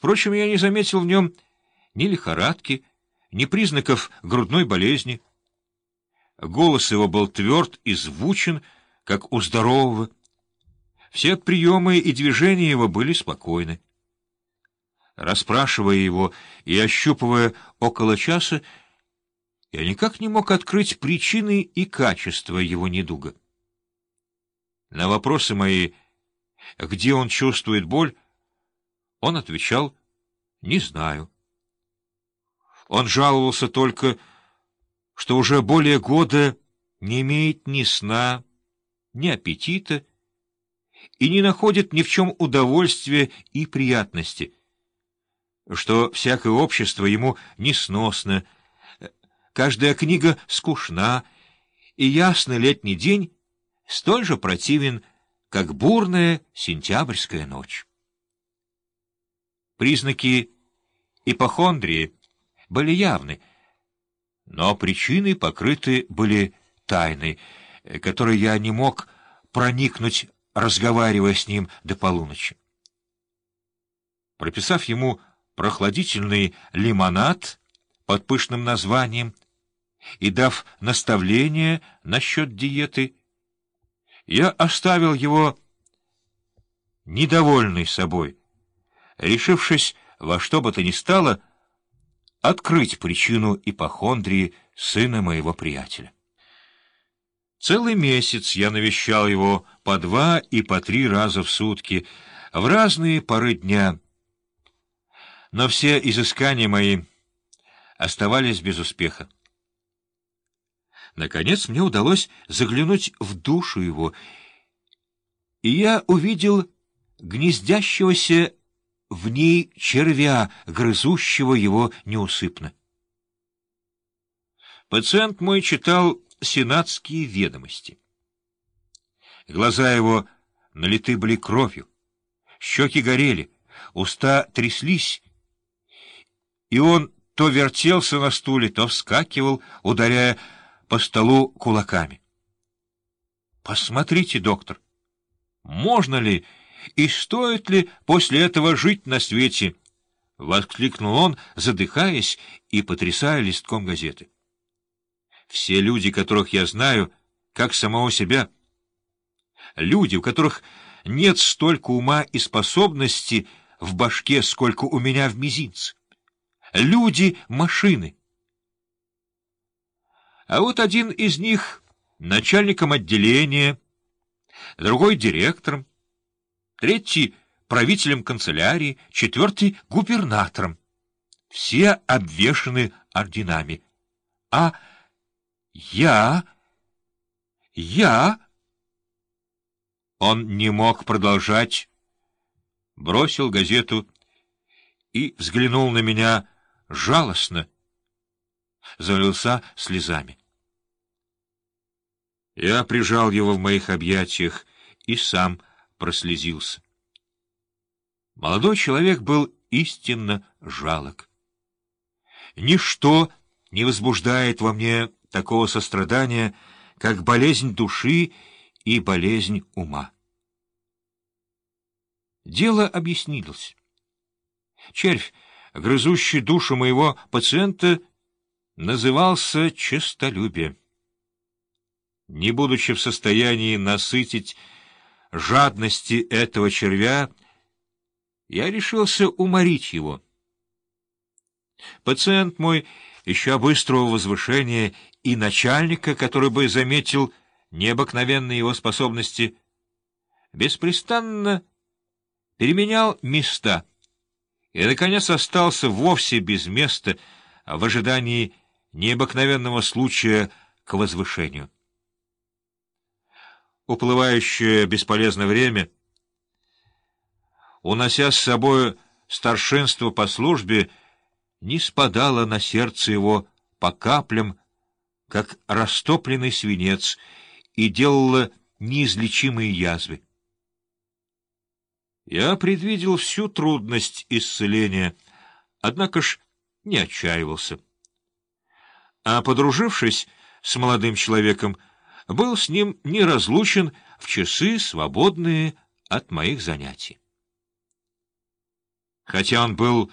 Впрочем, я не заметил в нем ни лихорадки, ни признаков грудной болезни. Голос его был тверд и звучен, как у здорового. Все приемы и движения его были спокойны. Расспрашивая его и ощупывая около часа, я никак не мог открыть причины и качества его недуга. На вопросы мои, где он чувствует боль, он отвечал «не знаю». Он жаловался только, что уже более года не имеет ни сна, ни аппетита и не находит ни в чем удовольствия и приятности, что всякое общество ему несносно, каждая книга скучна, и ясный летний день столь же противен, как бурная сентябрьская ночь. Признаки ипохондрии были явны, но причины покрыты были тайной, которой я не мог проникнуть, разговаривая с ним до полуночи. Прописав ему прохладительный лимонад под пышным названием и дав наставление насчет диеты, я оставил его недовольный собой — решившись во что бы то ни стало открыть причину ипохондрии сына моего приятеля. Целый месяц я навещал его по два и по три раза в сутки, в разные поры дня. Но все изыскания мои оставались без успеха. Наконец мне удалось заглянуть в душу его, и я увидел гнездящегося в ней червя, грызущего его неусыпно. Пациент мой читал сенатские ведомости. Глаза его налиты были кровью, щеки горели, уста тряслись, и он то вертелся на стуле, то вскакивал, ударяя по столу кулаками. — Посмотрите, доктор, можно ли и стоит ли после этого жить на свете? — воскликнул он, задыхаясь и потрясая листком газеты. Все люди, которых я знаю, как самого себя. Люди, у которых нет столько ума и способности в башке, сколько у меня в мизинце. Люди — машины. А вот один из них — начальником отделения, другой — директором, третий — правителем канцелярии, четвертый — губернатором. Все обвешаны орденами. А я... я... Он не мог продолжать, бросил газету и взглянул на меня жалостно, залился слезами. Я прижал его в моих объятиях и сам прослезился. Молодой человек был истинно жалок. Ничто не возбуждает во мне такого сострадания, как болезнь души и болезнь ума. Дело объяснилось. Червь, грызущий душу моего пациента, назывался честолюбие. Не будучи в состоянии насытить жадности этого червя, я решился уморить его. Пациент мой, ища быстрого возвышения и начальника, который бы заметил необыкновенные его способности, беспрестанно переменял места и, наконец, остался вовсе без места в ожидании необыкновенного случая к возвышению уплывающее бесполезное время, унося с собой старшинство по службе, не спадало на сердце его по каплям, как растопленный свинец, и делало неизлечимые язвы. Я предвидел всю трудность исцеления, однако ж не отчаивался. А подружившись с молодым человеком, был с ним неразлучен в часы, свободные от моих занятий. Хотя он был